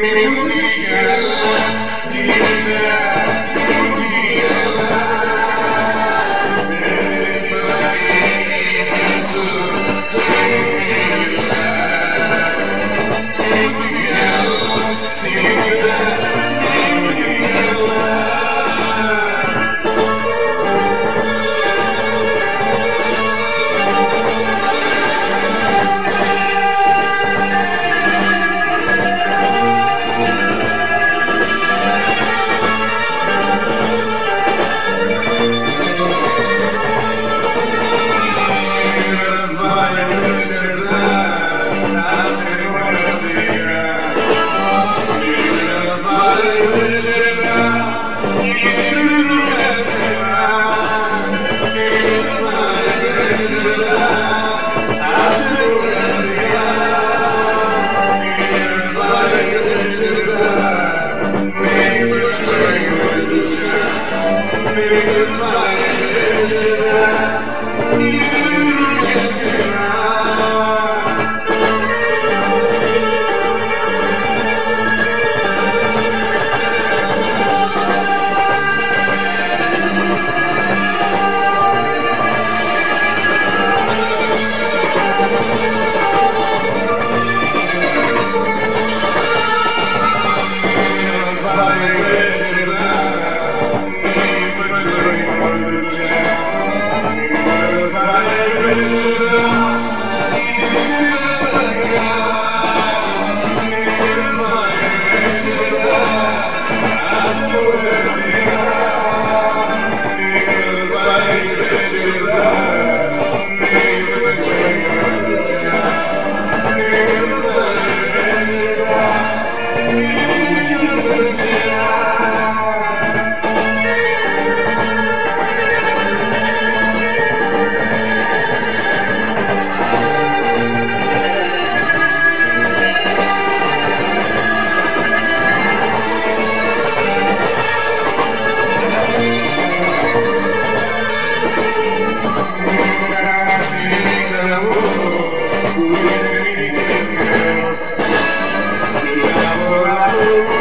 Música spirit is running. Thank you.